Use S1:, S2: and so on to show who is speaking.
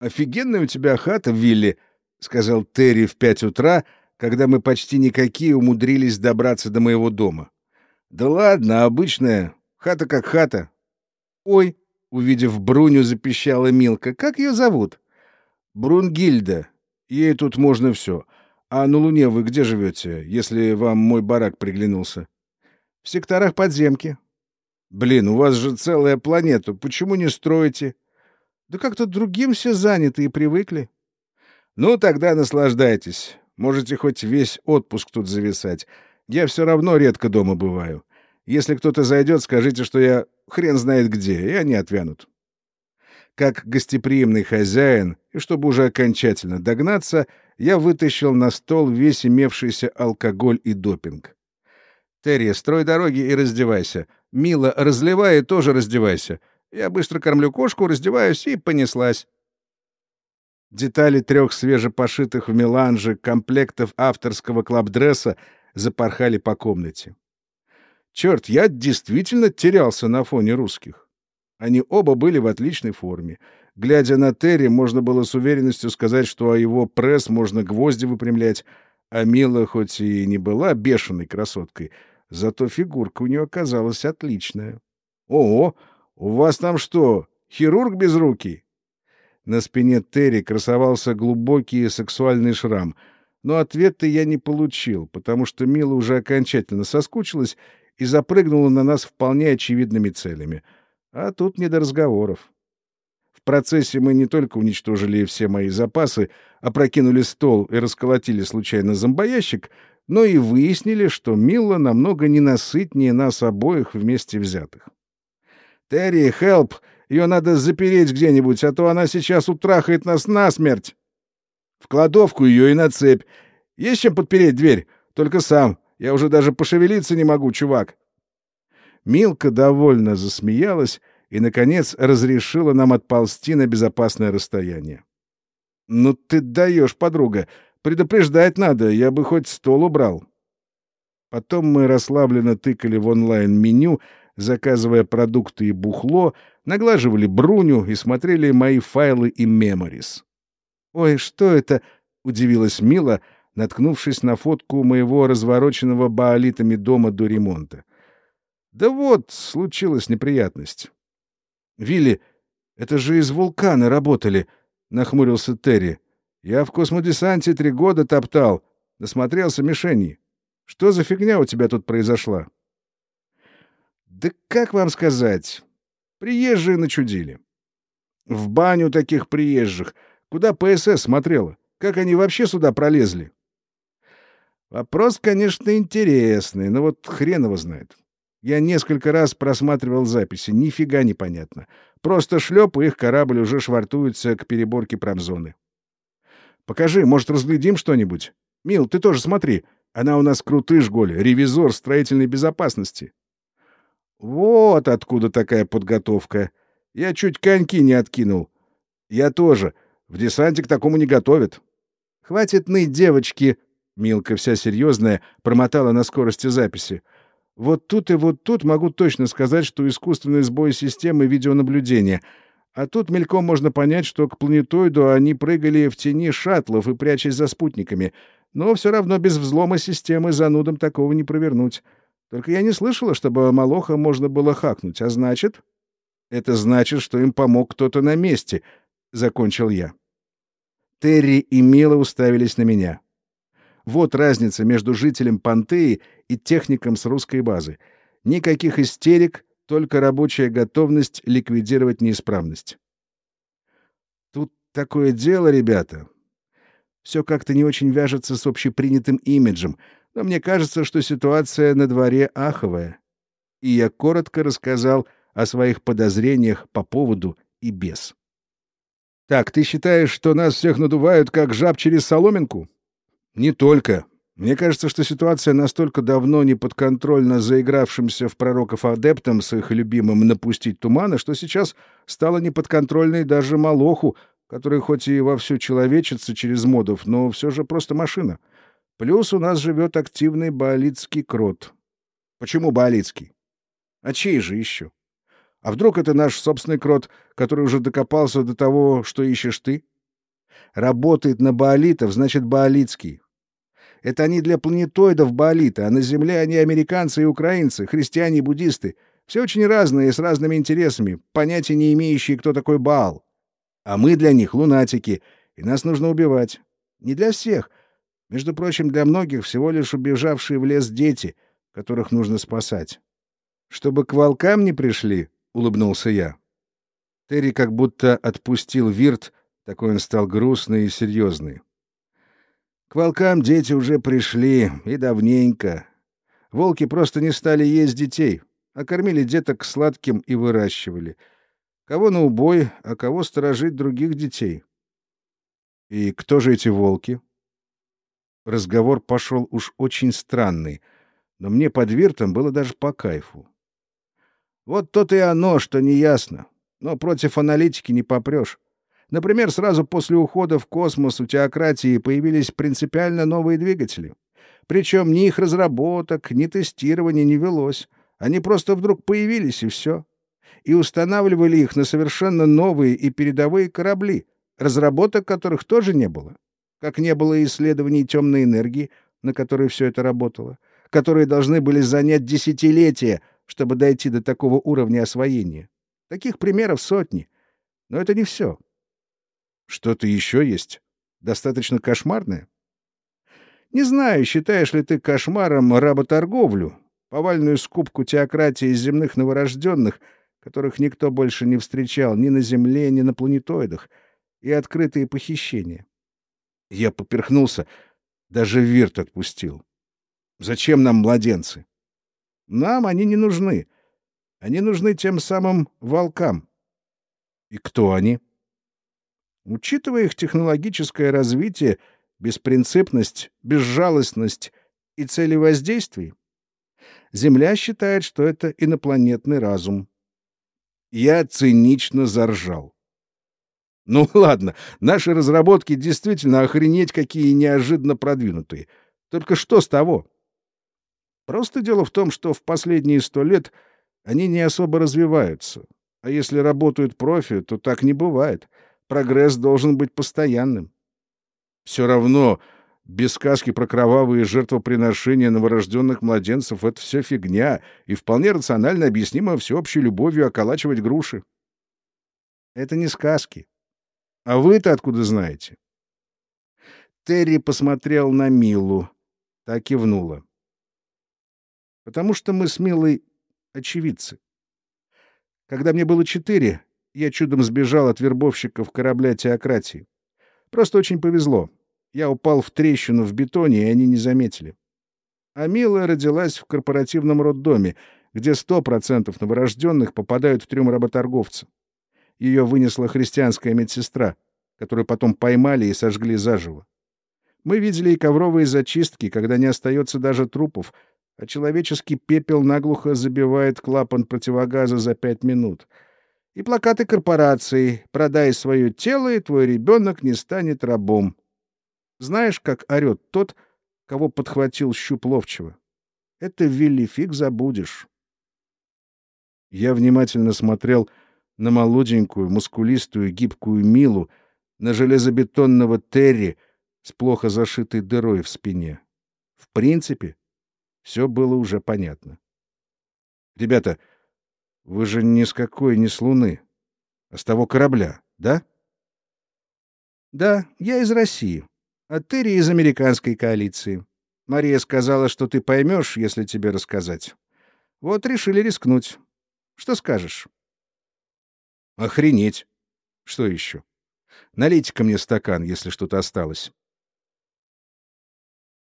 S1: «Офигенная у тебя хата, Вилли», — сказал Терри в пять утра, когда мы почти никакие умудрились добраться до моего дома. «Да ладно, обычная. Хата как хата». «Ой», — увидев Бруню, запищала Милка, — «как ее зовут?» «Брунгильда. Ей тут можно все. А на Луне вы где живете, если вам мой барак приглянулся?» «В секторах подземки». «Блин, у вас же целая планета. Почему не строите?» Да как-то другим все заняты и привыкли. Ну, тогда наслаждайтесь. Можете хоть весь отпуск тут зависать. Я все равно редко дома бываю. Если кто-то зайдет, скажите, что я хрен знает где, и они отвянут. Как гостеприимный хозяин, и чтобы уже окончательно догнаться, я вытащил на стол весь имевшийся алкоголь и допинг. «Терри, строй дороги и раздевайся. Мила, разливай и тоже раздевайся. Я быстро кормлю кошку, раздеваюсь и понеслась. Детали трех свежепошитых в меланже комплектов авторского клаб-дресса запорхали по комнате. Черт, я действительно терялся на фоне русских. Они оба были в отличной форме. Глядя на Терри, можно было с уверенностью сказать, что о его пресс можно гвозди выпрямлять, а Мила хоть и не была бешеной красоткой, зато фигурка у нее оказалась отличная. Ого! «У вас там что, хирург без руки?» На спине Терри красовался глубокий сексуальный шрам, но ответа я не получил, потому что Мила уже окончательно соскучилась и запрыгнула на нас вполне очевидными целями. А тут не до разговоров. В процессе мы не только уничтожили все мои запасы, опрокинули стол и расколотили случайно зомбоящик, но и выяснили, что Мила намного ненасытнее нас обоих вместе взятых. «Терри, хелп! Ее надо запереть где-нибудь, а то она сейчас утрахает нас насмерть!» «В кладовку ее и на цепь. Есть чем подпереть дверь? Только сам. Я уже даже пошевелиться не могу, чувак!» Милка довольно засмеялась и, наконец, разрешила нам отползти на безопасное расстояние. «Ну ты даешь, подруга! Предупреждать надо, я бы хоть стол убрал!» Потом мы расслабленно тыкали в онлайн-меню, заказывая продукты и бухло, наглаживали бруню и смотрели мои файлы и меморис. «Ой, что это?» — удивилась Мила, наткнувшись на фотку моего развороченного баолитами дома до ремонта. «Да вот, случилась неприятность». «Вилли, это же из вулкана работали», — нахмурился Терри. «Я в космодесанте три года топтал, насмотрелся мишени. Что за фигня у тебя тут произошла?» Да как вам сказать? Приезжие начудили. В баню таких приезжих. Куда ПСС смотрела? Как они вообще сюда пролезли? Вопрос, конечно, интересный, но вот хрен его знает. Я несколько раз просматривал записи, нифига не понятно. Просто шлеп, и их корабль уже швартуется к переборке промзоны. Покажи, может, разглядим что-нибудь? Мил, ты тоже смотри. Она у нас крутыш, Голь, ревизор строительной безопасности. Вот откуда такая подготовка. Я чуть коньки не откинул. Я тоже. В десанте к такому не готовят. Хватит ныть, девочки. Милка вся серьезная промотала на скорости записи. Вот тут и вот тут могу точно сказать, что искусственный сбой системы видеонаблюдения. А тут мельком можно понять, что к планетоиду они прыгали в тени шаттлов и прячась за спутниками. Но все равно без взлома системы занудам такого не провернуть. Только я не слышала, чтобы Малоха можно было хакнуть, а значит... Это значит, что им помог кто-то на месте, — закончил я. Терри и Мила уставились на меня. Вот разница между жителем Пантеи и техником с русской базы. Никаких истерик, только рабочая готовность ликвидировать неисправность. Тут такое дело, ребята. Все как-то не очень вяжется с общепринятым имиджем — но мне кажется, что ситуация на дворе аховая. И я коротко рассказал о своих подозрениях по поводу и без. «Так, ты считаешь, что нас всех надувают, как жаб через соломинку?» «Не только. Мне кажется, что ситуация настолько давно не подконтрольна заигравшимся в пророков адептам с их любимым напустить тумана, что сейчас стала неподконтрольной даже Малоху, который хоть и вовсю человечится через модов, но все же просто машина. Плюс у нас живет активный баалитский крот. Почему баалитский? А чей же еще? А вдруг это наш собственный крот, который уже докопался до того, что ищешь ты? работает на баолитов, значит баолитский. Это они для планетоидов баолиты, а на Земле они американцы и украинцы, христиане и буддисты. Все очень разные, с разными интересами, понятия не имеющие, кто такой Баал. А мы для них лунатики, и нас нужно убивать. Не для всех. Между прочим, для многих всего лишь убежавшие в лес дети, которых нужно спасать. Чтобы к волкам не пришли, — улыбнулся я. Терри как будто отпустил вирт, такой он стал грустный и серьезный. К волкам дети уже пришли, и давненько. Волки просто не стали есть детей, а кормили деток сладким и выращивали. Кого на убой, а кого сторожить других детей. И кто же эти волки? Разговор пошел уж очень странный, но мне под виртом было даже по кайфу. Вот то-то и оно, что неясно. Но против аналитики не попрешь. Например, сразу после ухода в космос у теократии появились принципиально новые двигатели. Причем ни их разработок, ни тестирования не велось. Они просто вдруг появились, и все. И устанавливали их на совершенно новые и передовые корабли, разработок которых тоже не было. Как не было исследований темной энергии, на которой все это работало, которые должны были занять десятилетия, чтобы дойти до такого уровня освоения. Таких примеров сотни. Но это не все. Что-то еще есть? Достаточно кошмарное? Не знаю, считаешь ли ты кошмаром работорговлю, повальную скупку теократии земных новорожденных, которых никто больше не встречал ни на Земле, ни на планетоидах, и открытые похищения. Я поперхнулся, даже вирт отпустил. Зачем нам младенцы? Нам они не нужны. Они нужны тем самым волкам. И кто они? Учитывая их технологическое развитие, беспринципность, безжалостность и цели воздействий, Земля считает, что это инопланетный разум. Я цинично заржал. Ну ладно, наши разработки действительно охренеть какие неожиданно продвинутые. Только что с того? Просто дело в том, что в последние сто лет они не особо развиваются. А если работают профи, то так не бывает — Прогресс должен быть постоянным. Все равно без сказки про кровавые жертвоприношения новорожденных младенцев — это все фигня, и вполне рационально объяснимо всеобщей любовью околачивать груши. Это не сказки. А вы-то откуда знаете? Терри посмотрел на Милу. Так кивнула. Потому что мы с Милой очевидцы. Когда мне было четыре, я чудом сбежал от вербовщиков корабля теократии. Просто очень повезло. Я упал в трещину в бетоне, и они не заметили. А Мила родилась в корпоративном роддоме, где сто процентов новорожденных попадают в трюм работорговца. Ее вынесла христианская медсестра, которую потом поймали и сожгли заживо. Мы видели и ковровые зачистки, когда не остается даже трупов, а человеческий пепел наглухо забивает клапан противогаза за пять минут — и плакаты корпораций «Продай свое тело, и твой ребенок не станет рабом». Знаешь, как орет тот, кого подхватил щуп ловчего? Это Вилли фиг забудешь. Я внимательно смотрел на молоденькую, мускулистую, гибкую Милу, на железобетонного Терри с плохо зашитой дырой в спине. В принципе, все было уже понятно. «Ребята, вы же ни с какой, не с Луны, а с того корабля, да? Да, я из России, а Терри из американской коалиции. Мария сказала, что ты поймешь, если тебе рассказать. Вот решили рискнуть. Что скажешь? Охренеть. Что еще? Налейте-ка мне стакан, если что-то осталось.